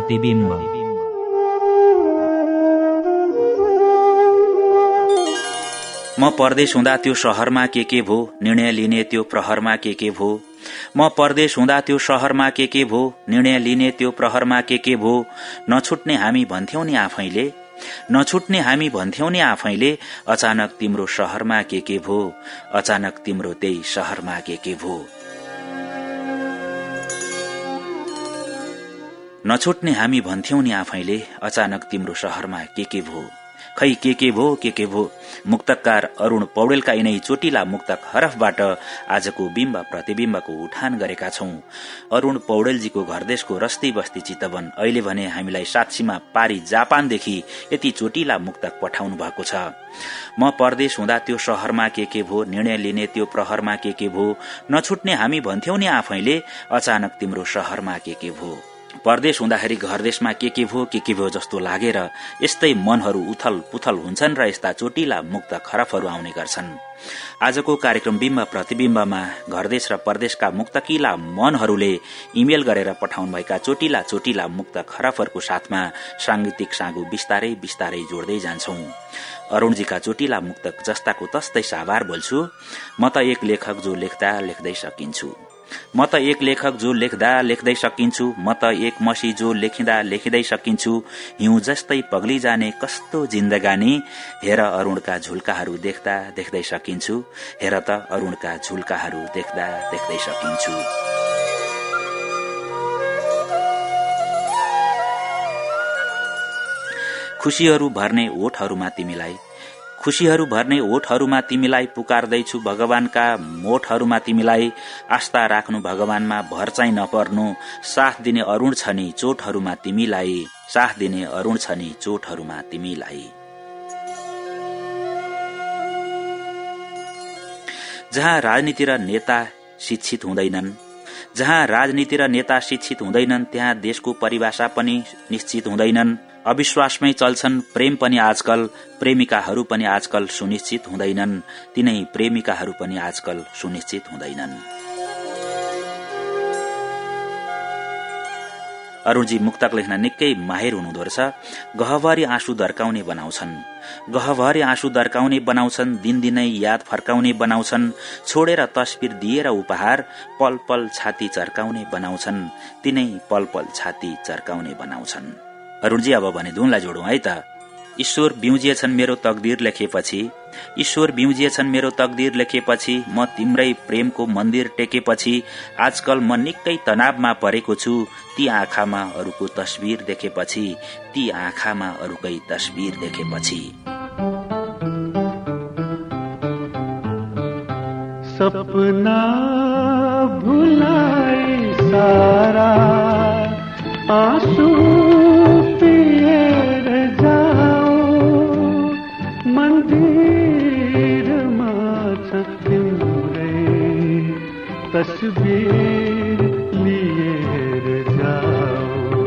बिम्ब प्रतिबिम्ब। म परदेश हुँदा त्यो शहरमा के के भो निर्णय लिने त्यो प्रहरमा के के भो? म परदेश हुँदा त्यो शहरमा के के भो निर्णय लिने त्यो प्रहरमा के के भो? नछुट्ने हामी भन्थ्यौ नि आफैले। नछुट्ने हामी भन्थ्यौ नि आफैले अचानक तिम्रो शहरमा के के भो? अचानक तिम्रो त्यही शहरमा के के भो? नछुट्ने हामी भन्थ्यौ नि आफैले अचानक तिम्रो शहरमा के के भो? खै के के भो के के भो? मुक्तकार अरूण पौडेलका यिनै चोटिला मुक्तक हरफबाट आजको बिम्ब प्रतिविम्बको उठान गरेका छौं। अरूण पौडेलजीको घरदेशको रस्ती बस्ती चितवन अहिले भने हामीलाई साक्षीमा पारी जापानदेखि यति चोटिला मुक्तक पठाउनु भएको छ। म परदेश हुँदा त्यो शहरमा के के भो निर्णय लिने त्यो प्रहरमा के के भो? नछुट्ने हामी भन्थ्यौ नि आफैले अचानक तिम्रो शहरमा के के भो? परदेश हुँदाखेरि घरदेशमा के के भो के के भो जस्तो लागेर यस्तै मनहरू उथल पुथल हुन्छन् र यस्ता चोटिला मुक्त खरफहरू आउने गर्छन्। आजको कार्यक्रम बिम्ब प्रतिविम्बमा घरदेश र परदेशका मुक्तकिला मनहरूले इमेल गरेर पठाउनुभएका चोटिला चोटिला मुक्त खरफहरूको साथमा सांगीतिक साँगो बिस्तारै बिस्तारै जोड्दै जान्छौ। अरूणजीका चोटिला मुक्तक जस्ताको तस्तै साभार बोल्छु। म त एक लेखक जो लेख्दा लेख्दै सकिन्छु। म त एक लेखक जो लेख्दा लेख्दै सकिन्छु म त एक मसी जो लेखिँदा लेखिँदै सकिन्छु। हिउँ जस्तै पग्ली जाने कस्तो जिन्दगानी। हेर अरूणका झुल्काहरू देख्दा देख्दै सकिन्छु। हेर त अरूणका झुल्काहरू देख्दा देख्दै सकिन्छु। खुशीहरू भर्ने ओठहरूमा तिमीलाई खुशीहरू भर्ने ओठहरूमा तिमीलाई पुकार्दैछु भगवानका मोठहरूमा तिमीलाई आस्था राख्नु भगवानमा भर चाहिँ नपर्नु। साथ दिने अरूण छ नि चोटहरूमा तिमीलाई। साथ दिने अरूण छ नि चोटहरूमा तिमीलाई। जहाँ राजनीति र नेता शिक्षित हुँदैनन् जहाँ राजनीति र नेता शिक्षित हुँदैनन् त्यहाँ देशको परिभाषा पनि निश्चित हुँदैनन्। अविश्वासमै चल्छन् प्रेम पनि आजकल प्रेमिकाहरू पनि आजकल सुनिश्चित हुँदैनन्। तिनै प्रेमिकाहरू पनि आजकल सुनिश्चित हुँदैनन्। अरूणजी मुक्तक लेख्न निकै माहिर हुनुहुँदो रहेछ गहभरि आँसु दर्काउने बनाउँछन्। गहभरि आँसु दर्काउने बनाउँछन् दिनदिनै याद फर्काउने बनाउँछन्। छोडेर तस्विर दिएर उपहार पल पल छाती चर्काउने बनाउँछन्। तिनै पल पल छाती चर्काउने बनाउँछन्। अरूणजी अब भने धुनलाई जोडौं है त। ईश्वर बिउजिएछन् मेरो तकदिर लेखेपछि। ईश्वर बिउजिएछन् मेरो तकदिर लेखेपछि म तिम्रै प्रेमको मन्दिर टेकेपछि आजकल म निकै तनावमा परेको छु। ती आँखामा अरूको तस्विर देखेपछि ती आँखामा अरूकै तस्विर देखेपछि। सपना भुलाई सारा आंसू तस्वीर लिए जाओ।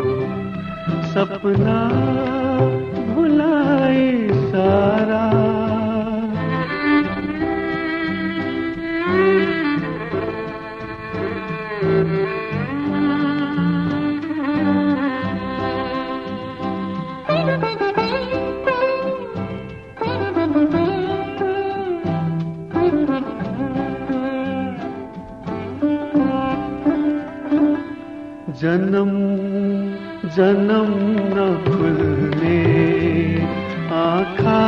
सपना भुलाए सारा। जन्म जन्म न खुलने आखा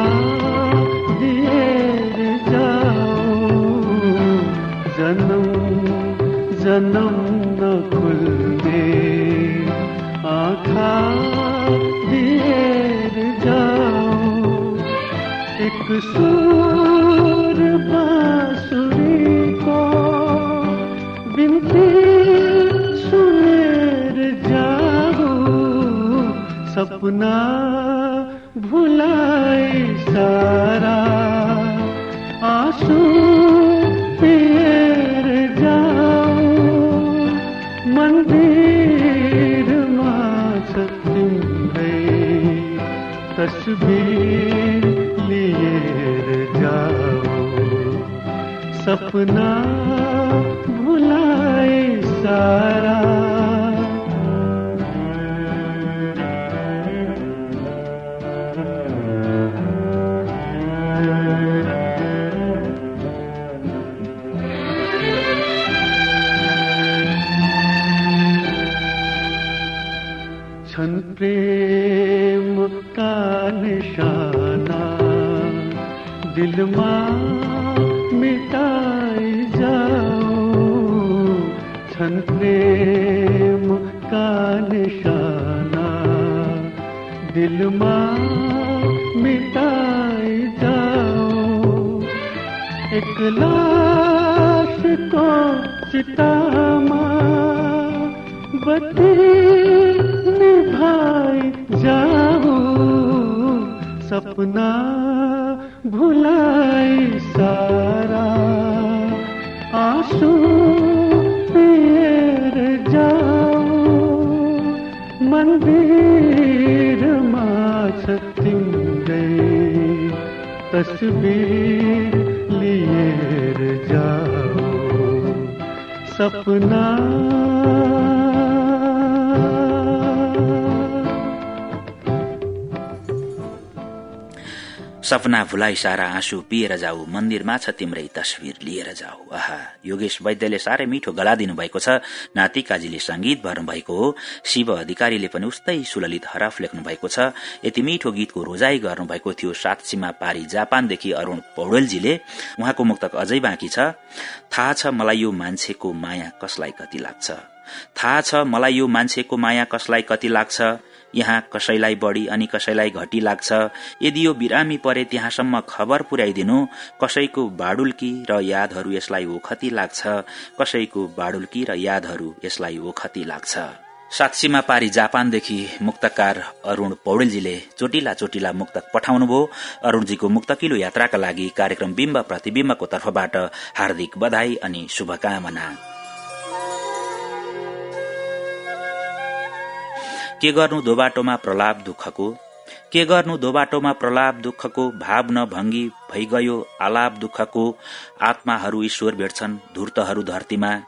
एक लाश को चितामा बत्ती निभाई जाओ सपना भुलाई सारा आंसू पिएर जाओ मन्दिरमा छ तिम्रै तस्बिर लिएर जाओ सपना सपना भुलाइ सारा आँसु पिएर जाऊ। मन्दिरमा छ तिम्रै तस्विर लिएर जाऊ। आहा योगेश वैद्यले साह्रै मिठो गला दिनुभएको छ। नाति काजीले संगीत भर्नुभएको हो। शिव अधिकारीले पनि उस्तै सुललित हरफ लेख्नु भएको छ। यति मिठो गीतको रोजाई गर्नुभएको थियो सात सीमा पारी जापानदेखि अरूण पौडेलजीले। उहाँको मुक्तक अझै बाँकी छ। थाहा छ मलाई यो मान्छेको माया कसलाई कति लाग्छ? थाहा छ मलाई यो मान्छेको माया कसलाई कति लाग्छ? यहाँ कसैलाई बढ़ी अनि कसैलाई घटी लाग्छ? यदि यो बिरामी परे त्यहाँसम्म खबर पुर्याइदिनु कसैको बाडुल्की र यादहरू यसलाई ओखती लाग्छ? कसैको बाडुल्की र यादहरू यसलाई ओखती लाग्छ? साक्षीमा पारी जापानदेखि मुक्तकार अरूण पौडेलजीले चोटिला चोटिला मुक्तक पठाउनुभयो। अरूणजीको मुक्तकिलो यात्राका लागि कार्यक्रम बिम्ब प्रतिविम्बको तर्फबाट हार्दिक बधाई अनि शुभकामना। के गर्नु दोबाटोमा प्रलाप दुःखको? के गर्नु दोबाटोमा प्रलाप दुःखको? भाव न भङ्गी भइगयो आलाप दुःखको। आत्माहरू ईश्वर भेट्छन् धूर्तहरू धरतीमा।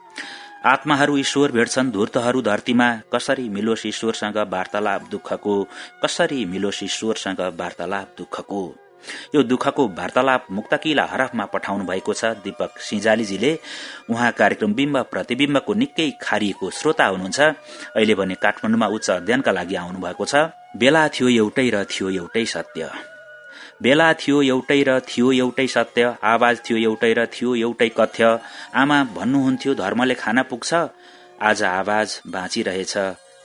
आत्माहरू ईश्वर भेट्छन् धूर्तहरू धरतीमा। कसरी मिलोस् ईश्वरसँग वार्तालाप दुःखको? कसरी मिलोस् ईश्वरसँग वार्तालाप दुःखको? यो दुःखको वार्तालाप मुक्तकिला हरफमा पठाउनु भएको छ। दीपक सिंजालीजीले उहाँ कार्यक्रम बिम्ब प्रतिविम्बको निकै खारिएको श्रोता हुनुहुन्छ। अहिले भने काठमाडौँमा उच्च अध्ययनका लागि आउनु भएको छ। बेला थियो एउटै र थियो एउटै सत्य। बेला थियो एउटै र थियो एउटै सत्य। आवाज थियो एउटै र थियो एउटै कथ्य। आमा भन्नुहुन्थ्यो धर्मले खाना पुग्छ आज आवाज बाँचिरहेछ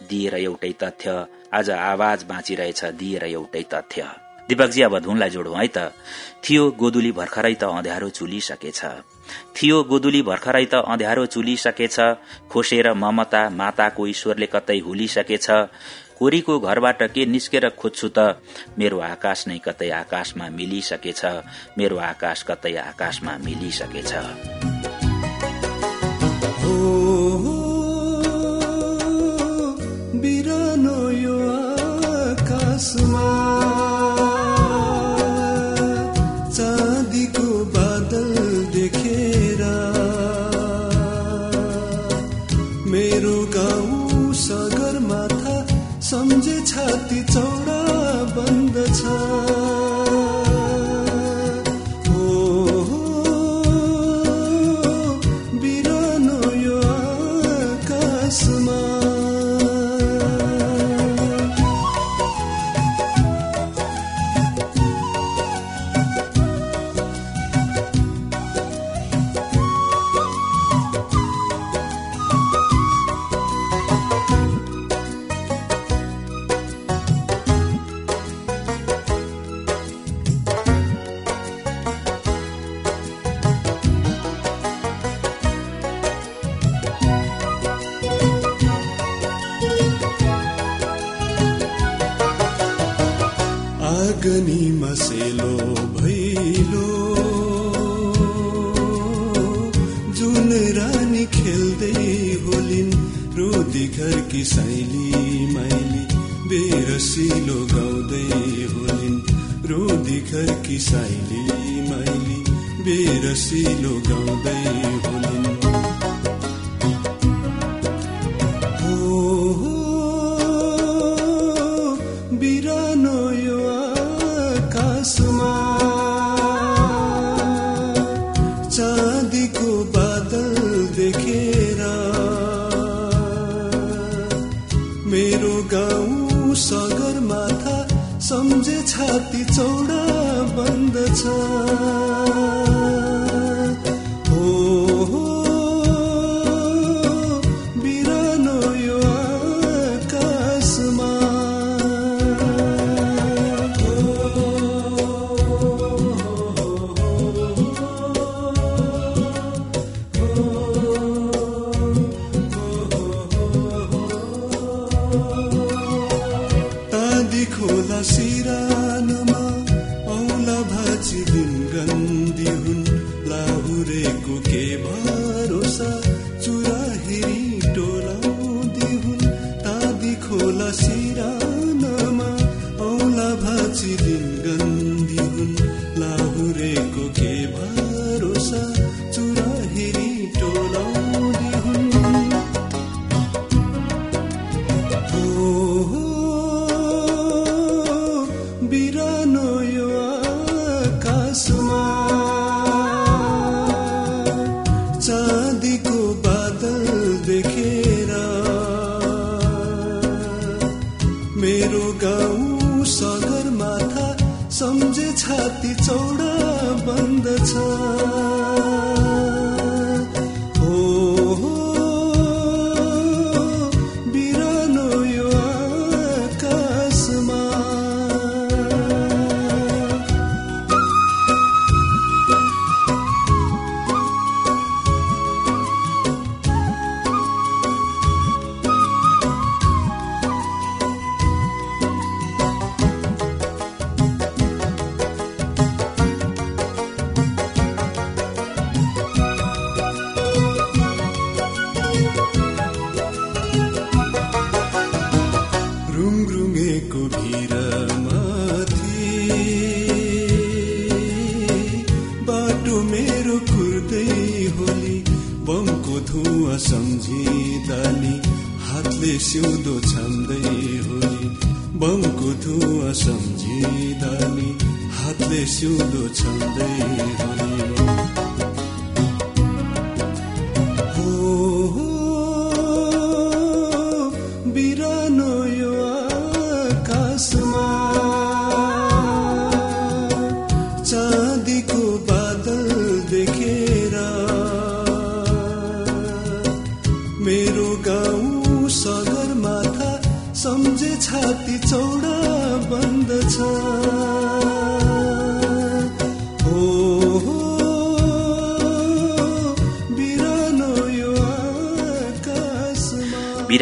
दिएर एउटै तथ्य। आज आवाज बाँचिरहेछ दिएर एउटै तथ्य। दिपकजी अब धुनलाई जोडौं है त। थियो गोदुली भर्खरै त अँध्यारो चुलिसकेछ। थियो गोदुली भर्खरै त अँध्यारो चुलिसकेछ। खोसेर ममता माताको ईश्वरले कतै हुलिसकेछ। कोरीको घरबाट के निस्केर खोज्छु त? मेरो आकाश नै कतै आकाशमा मिलिसकेछ। मेरो आकाश कतै आकाशमा मिलिसकेछ। बिरानो हो,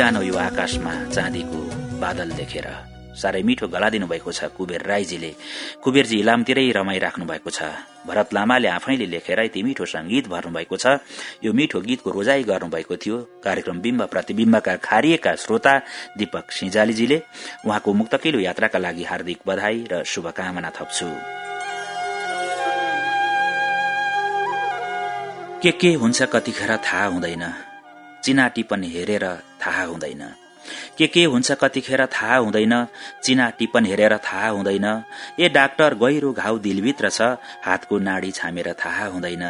बिरानो यो आकाशमा चाँदीको बादल देखेर साह्रै मिठो गला दिनुभएको छ कुबेर राईजीले। कुबेरजी इलामतिरै रमाइराख्नु भएको छ। भरत लामाले आफैले लेखेर यति मिठो संगीत भर्नुभएको छ। यो मिठो गीतको रोजाई गर्नुभएको थियो। कार्यक्रम बिम्ब प्रतिविम्बका खारिएका श्रोता दीपक सिंजालीजीले उहाँको मुक्तकिलो यात्राका लागि हार्दिक बधाई र शुभकामना थप्छु। के के हुन्छ कतिखेर थाहा हुँदैन। टिप्पण हेरेर थाहा हुँदैन। के के हुन्छ कतिखेर थाहा हुँदैन चिना टिप्पण हेरेर थाहा हुँदैन। ए डाक्टर गहिरो घाउ दिलभित्र छ हातको नाडी छामेर थाहा हुँदैन।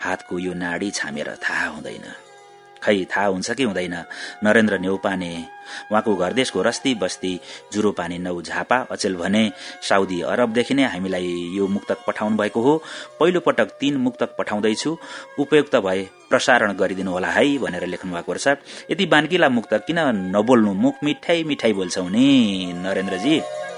हातको यो नाडी छामेर थाहा हुँदैन। खै थाहा हुन्छ कि हुँदैन। नरेन्द्र नेउपाने उहाँको घरदेशको रस्ती बस्ती जुरो पानी नौ झापा अचेल भने साउदी अरबदेखि नै हामीलाई यो मुक्तक पठाउनु भएको हो। पहिलो पटक तीन मुक्तक पठाउँदैछु। उपयुक्त भए प्रसारण गरिदिनु होला है भनेर लेख्नु भएको रहेछ। यति बान्किला मुक्तक किन नबोल्नु? मुख मिठाई मिठाई बोल्छौ नि नरेन्द्रजी।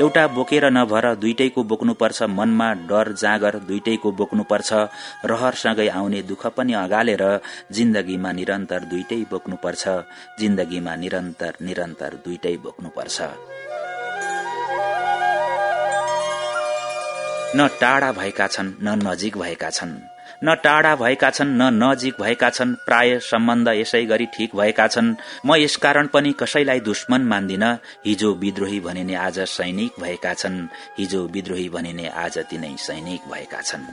एउटा बोकेर नभर दुइटैको बोक्नुपर्छ मनमा डर जाँगर दुइटैको बोक्नुपर्छ रहरसँगै आउने दुःख पनि अगालेर जिन्दगीमा निरन्तर दुइटै बोक्नुपर्छ जिन्दगीमा निरन्तर निरन्तर दुइटै बोक्नुपर्छ। न टाढा भएका छन् न नजिक भएका छन्। न टाढा भएका छन् न नजिक भएका छन् प्राय सम्बन्ध यसै गरी ठिक भएका छन्। म यसकारण पनि कसैलाई दुश्मन मान्दिन हिजो विद्रोही भनिने आज सैनिक भएका छन् हिजो विद्रोही भनिने आज तिनै सैनिक भएका छन्।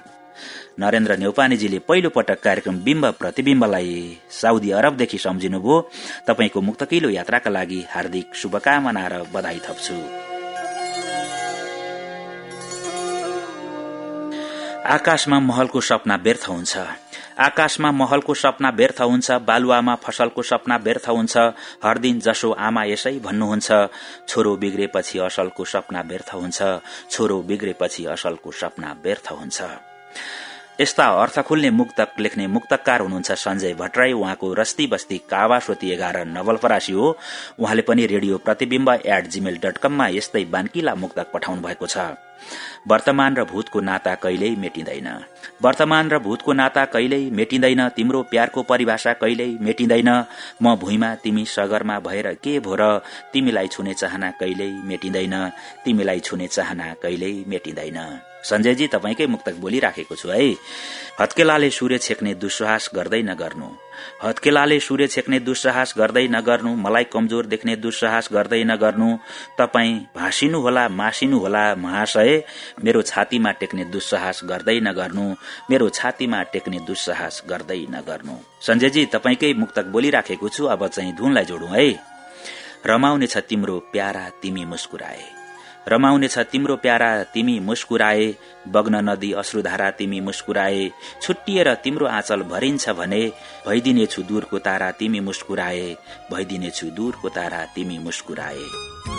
नरेन्द्र नेौपानेजीले पहिलो पटक कार्यक्रम बिम्ब प्रतिविम्बलाई साउदी अरबदेखि सम्झिनुभयो। तपाईँको मुक्तकिलो यात्राका लागि हार्दिक शुभकामना र बधाई थप्छु। आकाशमा महलको सपना व्यर्थ हुन्छ। आकाशमा महलको सपना व्यर्थ हुन्छ बालुवामा फसलको सपना व्यर्थ हुन्छ हर दिन जसो आमा यसै भन्नुहुन्छ छोरो बिग्रेपछि असलको सपना व्यर्थ हुन्छ छोरो बिग्रेपछि असलको सपना व्यर्थ हुन्छ। यस्ता अर्थ खुल्ने मुक्तक लेख्ने मुक्तकार हुनुहुन्छ सञ्जय भट्टराई। उहाँको रस्ती बस्ती कावास्वती एघार नवलपरासी हो। उहाँले पनि radio Pratibimba at Gmail dot कममा यस्तै बान्किला मुक्तक पठाउनु भएको छ। वर्तमान र भूतको नाता कहिल्यै मेटिँदैन। वर्तमान र भूतको नाता कहिल्यै मेटिँदैन तिम्रो प्यारको परिभाषा कहिल्यै मेटिँदैन। म भुइँमा तिमी सगरमा भएर के भो र तिमीलाई छुने चाहना कहिल्यै मेटिँदैन तिमीलाई छुने चाहना कहिल्यै मेटिँदैन। सञ्जयजी तपाईँकै मुक्तक बोलिराखेको छु है। हत्केलाले सूर्य छेक्ने दुस्साहस गर्दै नगर्नु। हत्केलाले सूर्य छेक्ने दुस्साहस गर्दै नगर्नु मलाई कमजोर देख्ने दुस्साहस गर्दै नगर्नु। तपाईँ मासिनु होला महाशय। मेरो छातीमा टेक्ने दुस्साहस गर्दै नगर्नु मेरो छातीमा टेक्ने दुस्साहस गर्दै नगर्नु। सञ्जयजी तपाईँकै मुक्तक बोलिराखेको छु अब चाहिँ धुनलाई जोडौं है। रमाउने छ तिम्रो प्यारा तिमी मुस्कुराए। रमाउनेछ तिम्रो प्यारा तिमी मुस्कुराए। बग्न नदी अश्रुधारा तिमी मुस्कुराए। छुट्टिएर तिम्रो आँचल भरिन्छ भने भइदिनेछु दूरको तारा तिमी मुस्कुराए। भइदिनेछु दूरको तारा तिमी मुस्कुराए।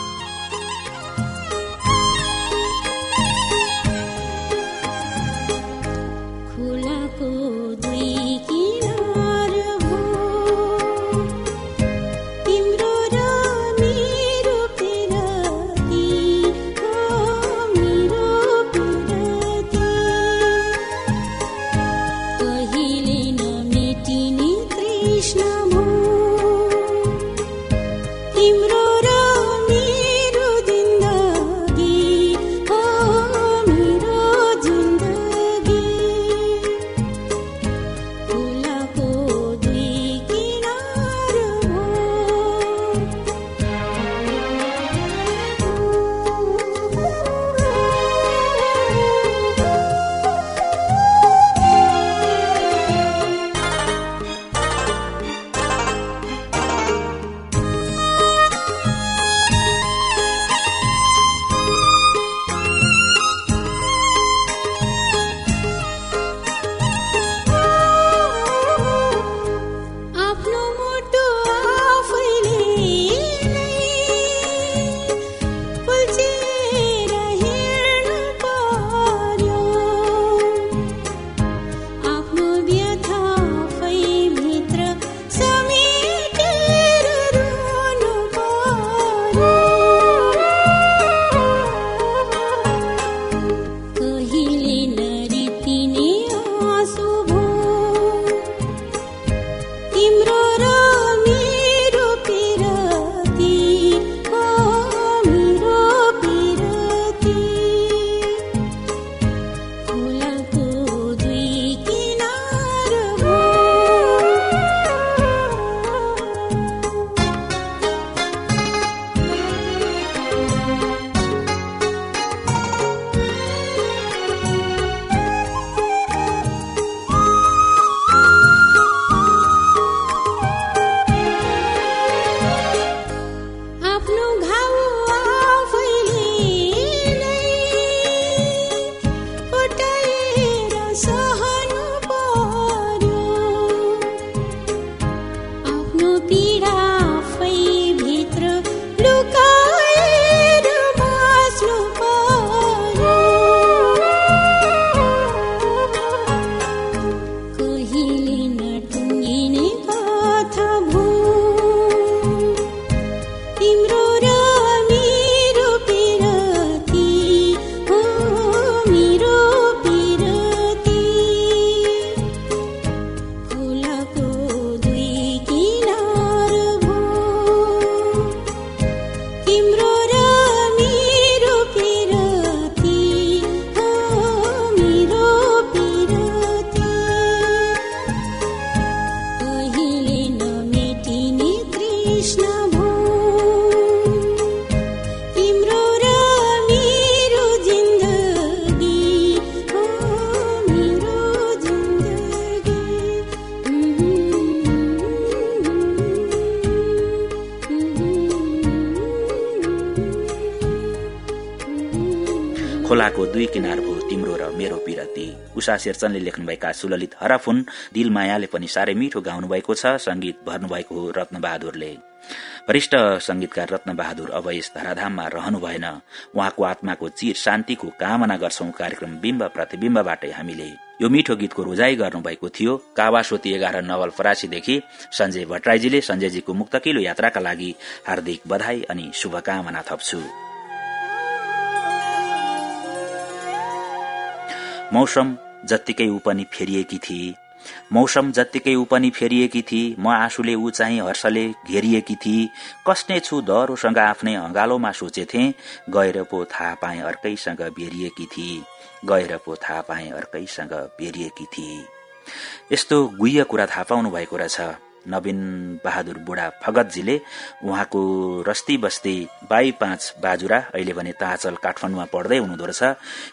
दुई किनार भो तिम्रो र मेरो पिरती। उषा शेरचनले लेख्नुभएका सुललित हराफुन दिल मायाले पनि साह्रै मिठो गाउनु भएको छ संगीत भर्नुभएको हो रत्नबहादुरले। वरिष्ठ संगीतकार रत्नबहादुर अब यस धराधाममा रहनु भएन। उहाँको आत्माको चिर शान्तिको कामना गर्छौं कार्यक्रम बिम्ब प्रतिविम्बबाटै हामीले। यो मिठो गीतको रोजाई गर्नुभएको थियो। कावासोती एघार नवल फरासीदेखि सञ्जय भट्टराईजीले सञ्जयजीको मुक्तकिलो यात्राका लागि हार्दिक बधाई अनि शुभकामना थप्छु। मौसम जत्तिकै पनि फेरिएकी थिए। मौसम जत्तिकै पनि फेरिएकी थिए। म आँसुले ऊ चाहिँ हर्षले घेरिएकी थिए। कस्ने छु दह्रोसँग आफ्नै हँगालोमा सोचेथे गएर पो थाहा पाए अर्कैसँग बेरिएकी थिए। गएर पो थाहा पाए अर्कैसँग बेरिएकी थिए। यस्तो गुह्य कुरा थाहा पाउनु भएको रहेछ। नवीन बहादुर बुढा फगतजीले उहाँको रस्ती बस्ती बाई पाँच बाजुरा अहिले भने ताचल काठमाडौँमा पढ्दै हुनुहुँदो रहेछ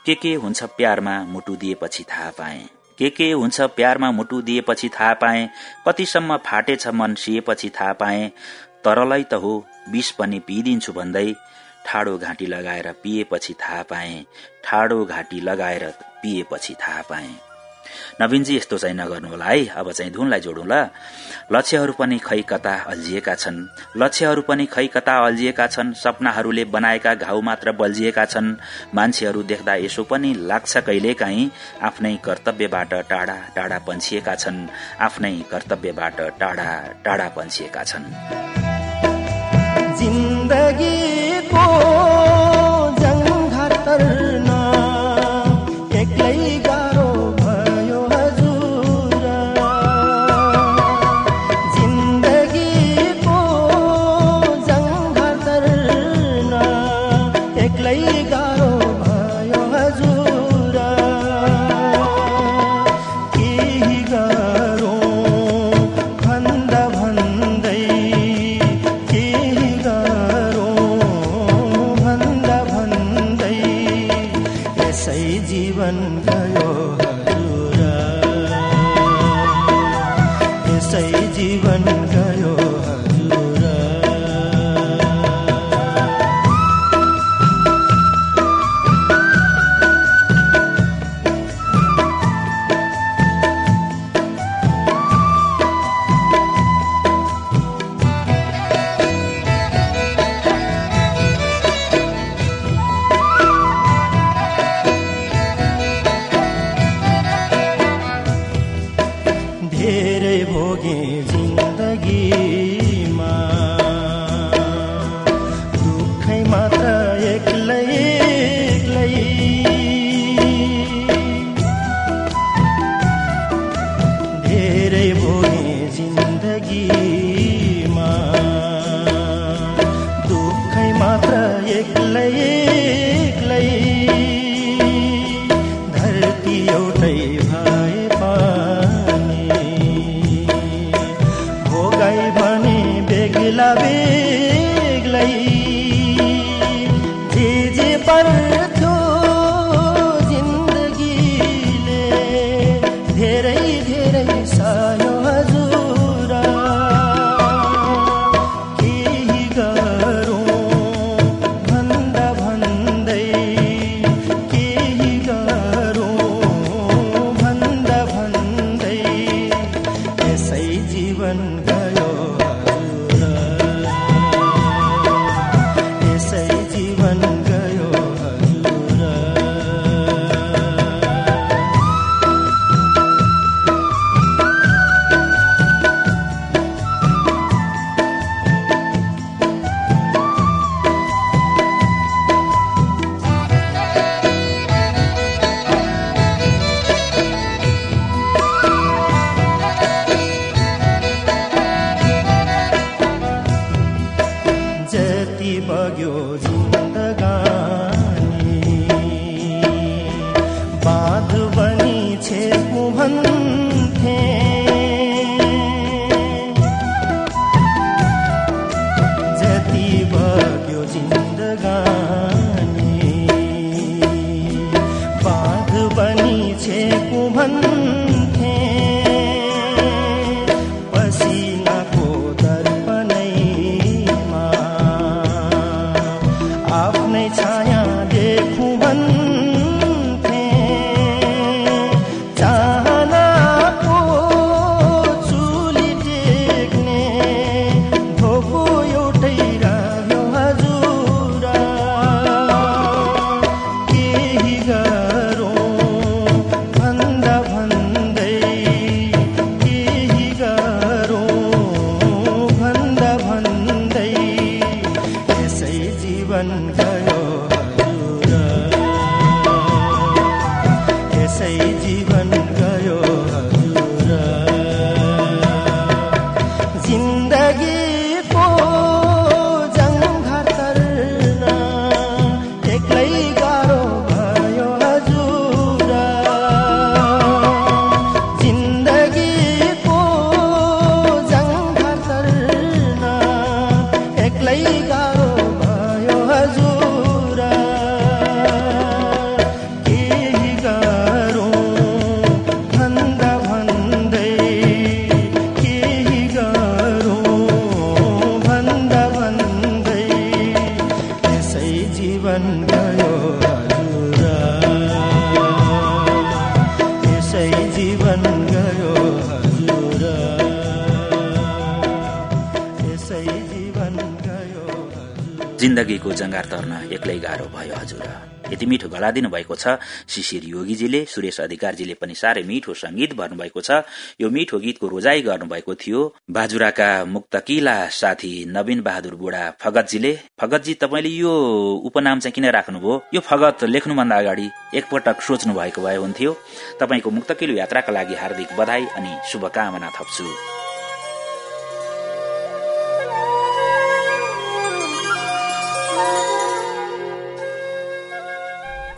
के के हुन्छ प्यारमा मुटु दिएपछि थाहा पाए। के के हुन्छ प्यारमा मुटु दिएपछि थाहा पाए। कतिसम्म फाटेछ मन सिएपछि थाहा पाए। तरलै त हो विष पनि पिइदिन्छु भन्दै ठाडो घाँटी लगाएर पिएपछि थाहा पाए। ठाडो घाँटी लगाएर पिएपछि थाहा पाए। नवीनजी यस्तो चाहिँ नगर्नु होला है। अब चाहिँ धुनलाई जोडौँला। लक्ष्यहरू पनि खै कता अल्झिएका छन्? लक्ष्यहरू पनि खै कता अल्झिएका छन्? सपनाहरूले बनाएका घाउ मात्र बल्झिएका छन्? मान्छेहरू देख्दा यसो पनि लाग्छ कहिलेकाहीँ आफ्नै कर्तव्यबाट टाढा टाढा पन्छिएका छन्। आफ्नै कर्तव्यबाट टाढा टाढा पन्छिएका छन्। जिन्दगीको बाध बनी छे मोहन। जंगार तर्न एक्लै गाह्रो भयो हजुर। यति मिठो गला दिनु भएको छ। शिशिर योगीजीले सुरेश अधिकारजीले पनि साह्रै मिठो संगीत भर्नुभएको छ। यो मिठो गीतको रोजाई गर्नुभएको थियो। बाजुराका मुक्तकिला साथी नवीन बहादुर बुढा फगतजीले फगतजी तपाईँले यो उपनाम चाहिँ किन राख्नुभयो? यो फगत लेख्नुभन्दा अगाडि एकपटक सोच्नु भएको भए हुन्थ्यो। तपाईँको मुक्तकिलो यात्राका लागि हार्दिक बधाई अनि शुभकामना थप्छु।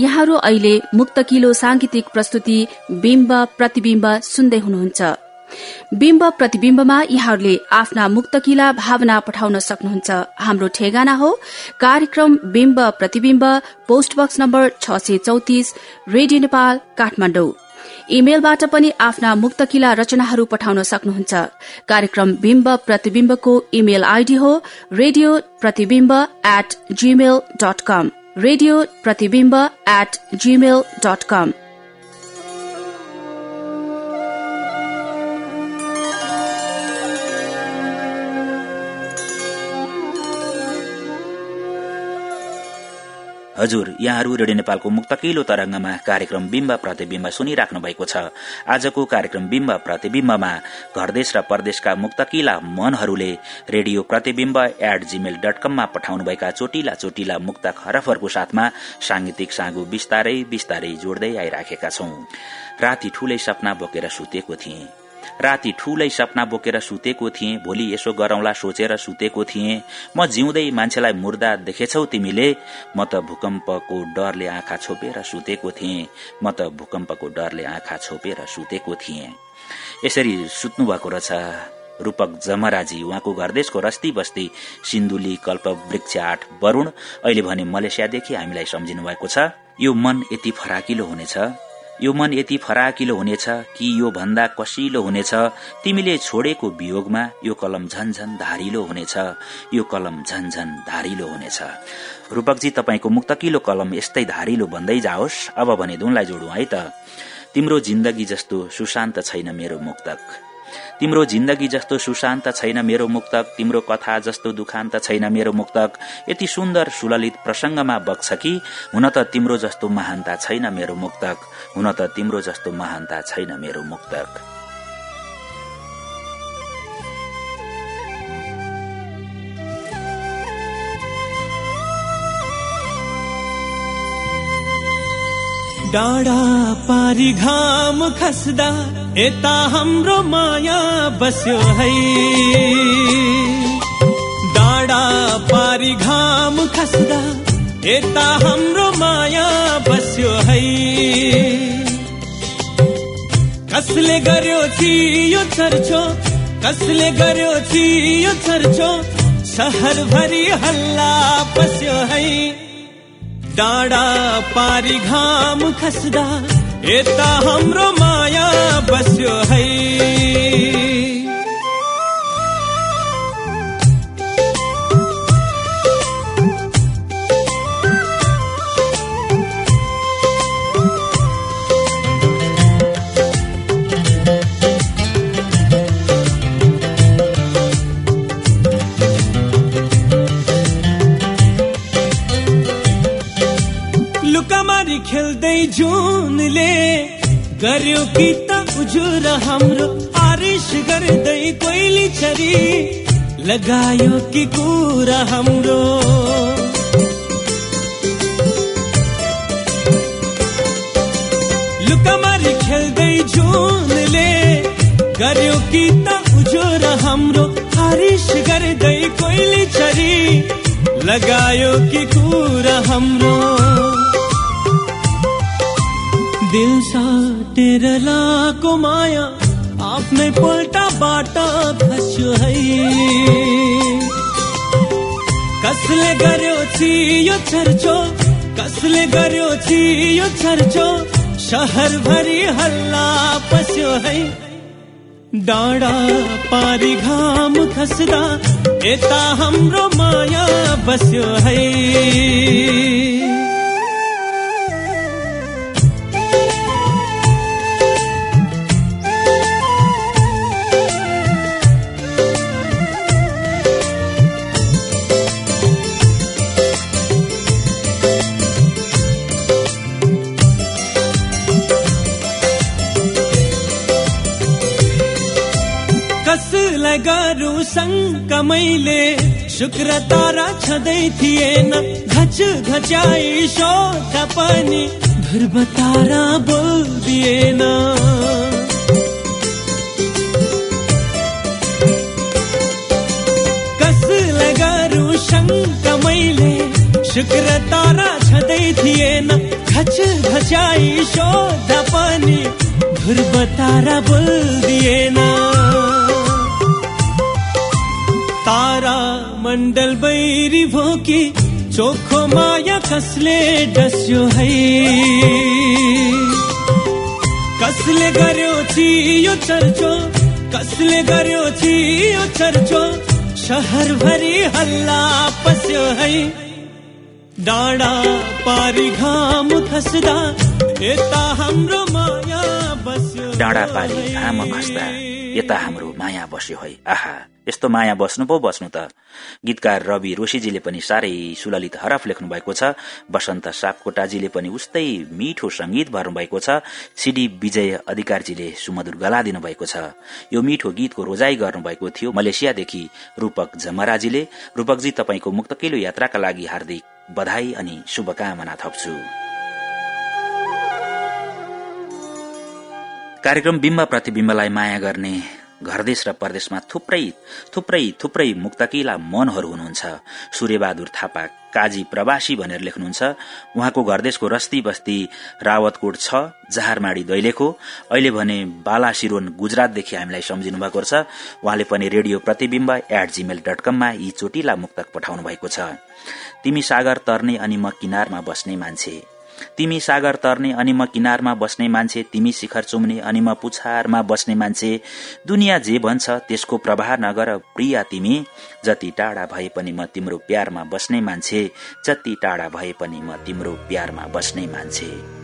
यहाँहरू अहिले मुक्तकिलो सांगीतिक प्रस्तुति बिम्ब प्रतिबिम्ब सुन्दै हुनुहुन्छ। बिम्ब प्रतिबिम्बमा यहाँहरूले आफ्ना मुक्तकिला भावना पठाउन सक्नुहुन्छ। हाम्रो ठेगाना हो कार्यक्रम बिम्ब प्रतिबिम्ब पोस्ट बक्स नम्बर छ सय चौतिस रेडियो नेपाल काठमाडौँ। इमेलबाट पनि आफ्ना मुक्तकिला रचनाहरू पठाउन सक्नुहुन्छ। कार्यक्रम बिम्ब प्रतिबिम्बको इमेल आईडी हो radio Pratibimba at Gmail dot com radio Pratibimba at Gmail हजुर यहाँहरू रेडियो नेपालको मुक्तकिलो तरंगमा कार्यक्रम बिम्ब प्रतिविम्ब सुनिराख्नु भएको छ। आजको कार्यक्रम बिम्ब प्रतिविम्बमा घरदेश र परदेशका मुक्तकिला मनहरूले radio Pratibimba at Gmail dot कममा पठाउनुभएका चोटिला चोटिला मुक्त खरफहरूको साथमा सांगीतिक साँगु बिस्तारै बिस्तारै जोड्दै आइराखेका छौं। राति ठूलै सपना बोकेर सुतेको थिएँ। राति ठूलै सपना बोकेर सुतेको थिएँ भोलि यसो गरौंला सोचेर सुतेको थिएँ। म जिउँदै मान्छेलाई मुर्दा देखेछौ तिमीले। म त भूकम्पको डरले आँखा छोपेर सुतेको थिएँ। म त भूकम्पको डरले आँखा छोपेर सुतेको थिएँ। यसरी सुत्नु भएको रहेछ। रूपक जमराजी उहाँको घरदेशको रस्ती बस्ती सिन्धुली कल्प वृक्ष आठ वरूण। अहिले भने मलेसियादेखि हामीलाई सम्झिनु भएको छ यो मन यति फराकिलो हुनेछ। यो मन यति फराकिलो हुनेछ कि यो भन्दा कसिलो हुनेछ। तिमीले छोडेको वियोगमा यो कलम झन्झन धारिलो हुनेछ। यो कलम झन्झन धारिलो हुनेछ। रूपकजी तपाईँको मुक्तकिलो कलम यस्तै धारिलो बन्दै जाओस्। अब भने दुनलाई जोडौं है त। तिम्रो जिन्दगी जस्तो सुशान्त छैन मेरो मुक्तक। तिम्रो जिन्दगी जस्तो सुशान्त छैन मेरो मुक्तक तिम्रो कथा जस्तो दुखान्त छैन मेरो मुक्तक। यति सुन्दर सुललित प्रसंगमा बग्छ कि? हुन त तिम्रो जस्तो महानता छैन मेरो मुक्तक। हुन त तिम्रो जस्तो महानता छैन मेरो मुक्तक। डाँडा पारी घाम खस्दा यता हाम्रो माया बस्यो है। डाँडा पारी घाम खस्दा यता हाम्रो माया बस्यो है। कसले गर्यो यो चर्चो? कसले गर्यो यो चर्चो? सहरभरि हल्ला बस्यो है। डाँडा पारी घाम खस्दा यता हाम्रो माया बस्यो है। गर्यो कि त उजुर हाम्रो आरिस गर्दै कोइली चरी लगायो कि कुरा हाम्रो? लुकामारी खेल्दै जुनले गर्यो कि त उजुर हाम्रो आरिस गर्दै कोइली चरी लगायो कि कुरा हाम्रो? दिल साटेर लाको माया आफ्नै पोल्टा बाटा खस्यो है। कसले गर्यो यो चर्चो कसले गर्यो यो चर्चो भरि हल्ला पस्यो है। डाँडा पारी घाम खस्दा यता हाम्रो माया बस्यो है। शङ्क मैले। शुक्र तारा छँदै थिएन घच घचाइ शोध पनि। ध्रुव तारा बोलिदिएन कसलाई गरु शङ्क मैले? शुक्र तारा छँदै थिएन घच घचाइ शोध पनि। ध्रुव तारा बोलिदिएन तारा मण्डल बैरी भोकी चोखो माया कसले डस्यो है। कसले गर्यो यो चर्चो कसले गर्यो यो चर्चो भरि हल्ला पस्यो है। डाँडा पारी घाम खस्दा यता हाम्रो माया बस्यो डाँडा पारी घाम खस्दा। यता हाम्रो माया बस्यो है। आहा यस्तो माया बस्नु पो बस्नु त। गीतकार रवि रोशीजीले पनि साह्रै सुललित हरफ लेख्नु भएको छ। वसन्त सापकोटाजीले पनि उस्तै मिठो संगीत भर्नु भएको छ। सिडी विजय अधिकारजीले सुमधुर गला दिनु भएको छ। यो मिठो गीतको रोजाई गर्नुभएको थियो मलेसियादेखि रूपक झमराजीले रूपकजी तपाईँको मुक्तकिलो यात्राका लागि हार्दिक बधाई अनि शुभकामना थप्छु। कार्यक्रम बिम्ब प्रतिविम्बलाई माया गर्ने घरदेश र परदेशमा थुप्रै थुप्रै थुप्रै मुक्तकिला मनहरू हुनुहुन्छ। सूर्यबहादुर थापा काजी प्रवासी भनेर लेख्नुहुन्छ। उहाँको घरदेशको रस्ती बस्ती रावतकोट छ जहारमाडी दैलेखो। अहिले भने बाला सिरोन गुजरातदेखि हामीलाई सम्झिनु भएको छ। उहाँले पनि radio Pratibimba at Gmail dot कममा यी चोटिला मुक्तक पठाउनु भएको छ। तिमी सागर तर्ने अनि म किनारमा बस्ने मान्छे। तिमी सागर तर्ने अनि म किनारमा बस्ने मान्छे तिमी शिखर चुम्ने अनि म पुछारमा बस्ने मान्छे। दुनियाँ जे भन्छ त्यसको प्रभाव नगर प्रिया तिमी जति टाढा भए पनि म तिम्रो प्यारमा बस्ने मान्छे जति टाढा भए पनि म तिम्रो प्यारमा बस्ने मान्छे।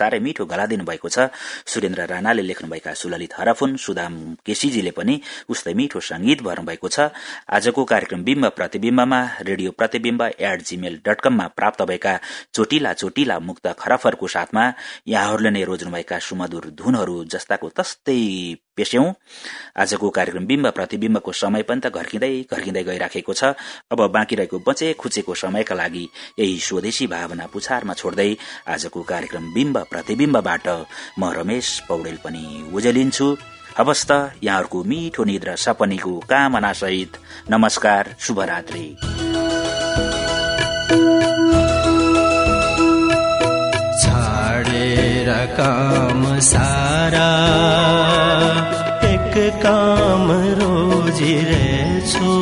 साह्रै मिठो गलादिनु भएको छ। सुरेन्द्र राणाले लेख्नुभएका सुललित हरफुन सुदाम केसीजीले पनि उस्तै मिठो संगीत भर्नुभएको छ। आजको कार्यक्रम बिम्ब प्रतिविम्बमा radio Pratibimba at Gmail dot कममा प्राप्त भएका चोटिला चोटिला मुक्त खरफहरूको साथमा यहाँहरूले नै रोज्नुभएका सुमधुर धुनहरू जस्ताको तस्तै पेस्यौं। आजको कार्यक्रम बिम्ब प्रतिविम्बको समय पनि त घर्किँदै घर्किँदै गइराखेको छ। अब बाँकी रहेको बचे खुचेको समयका लागि यही स्वदेशी भावना पुछारमा छोड्दै आजको कार्यक्रम बिम्ब प्रतिविम्बबाट म रमेश पौडेल पनि उजेलिन्छु हवस् त यहाँहरूको मिठो निद्रा सपनीको कामना सहित नमस्कार शुभरात्री। काम सारा एक काम रोजिरहेछु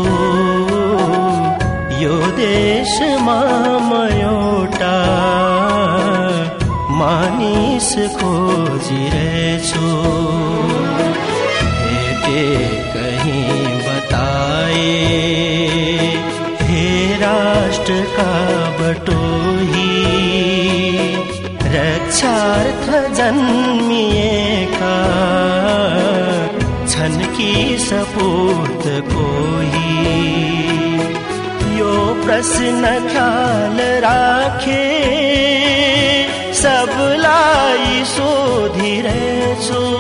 यो देशमा म मानिस खोजिरहेछु भेटे कहीँ बताए हे राष्ट्रका बटोही। रक्षार्थ जन्मिएका छन् कि सपूत कोही। यो प्रश्न ख्याल राखे derecho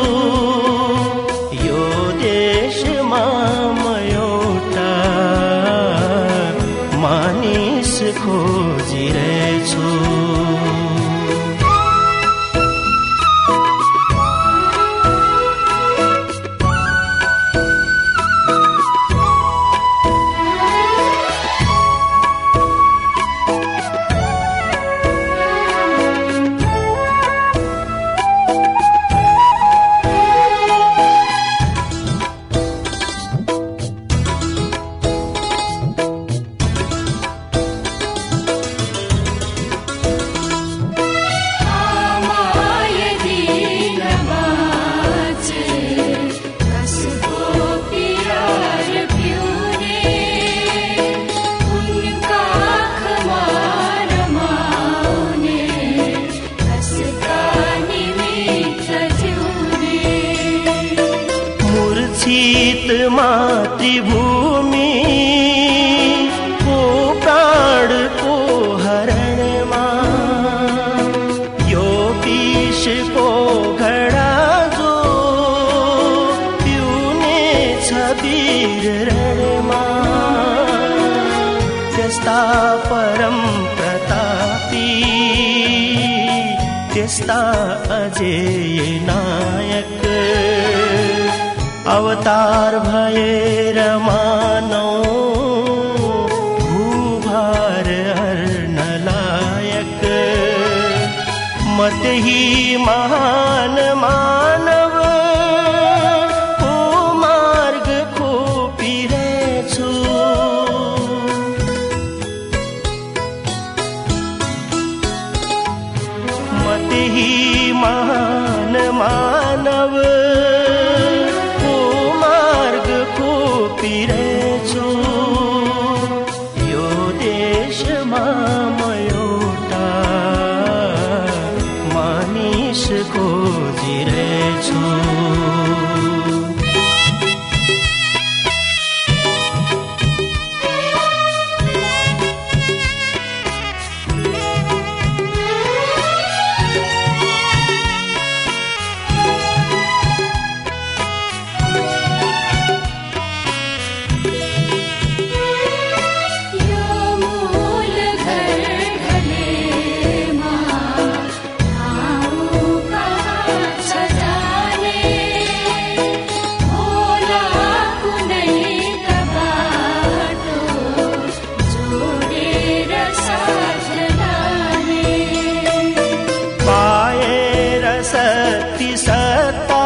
अवतार भैर रमानो भूभार हर नलायक मत ही महा शक्ति सत्ता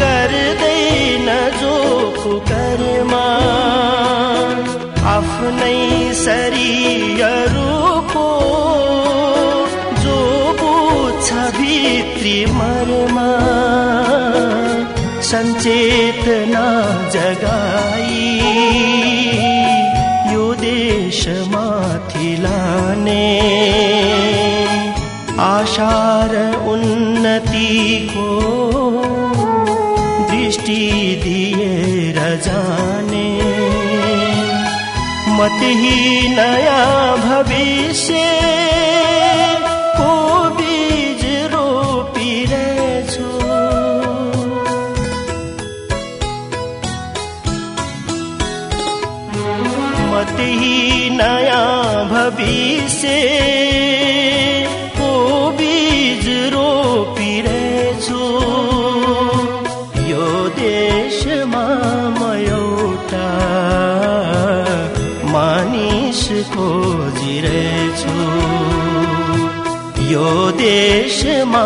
गर्दैन जो कर्मा। आफ्नै शरीरहरूको जो बुझ्छ भित्री मर्मा सञ्चेतना जगाई त्यही नयाँ भविष्य देशमा